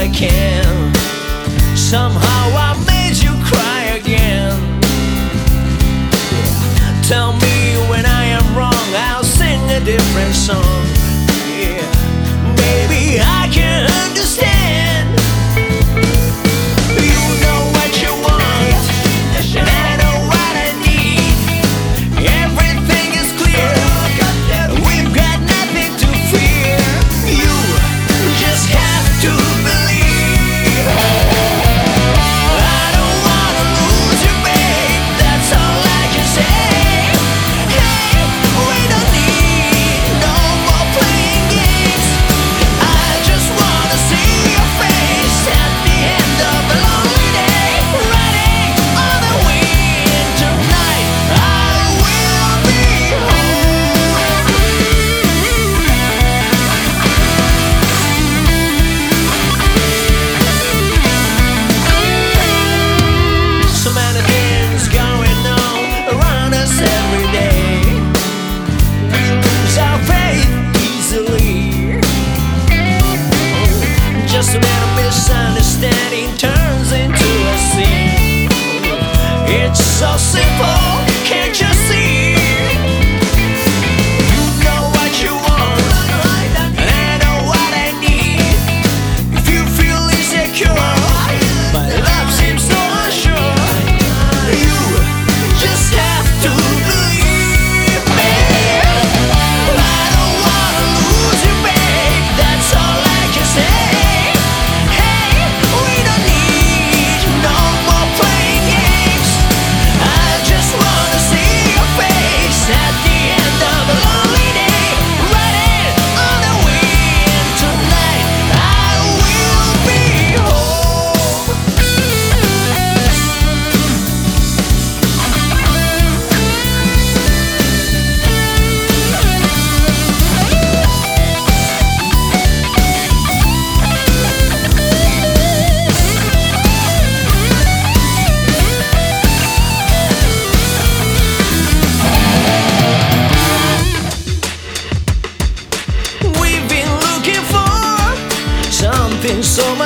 I can. Somehow I made you cry again. Yeah. Tell me when I am wrong, I'll sing a different song. This misunderstanding turns into a scene. It's so simple.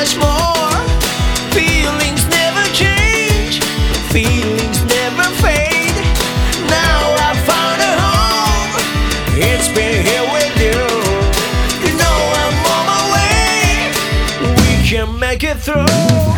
much more. Feelings never change, feelings never fade. Now I found a home, it's been here with you. You know I'm on my way, we can make it through.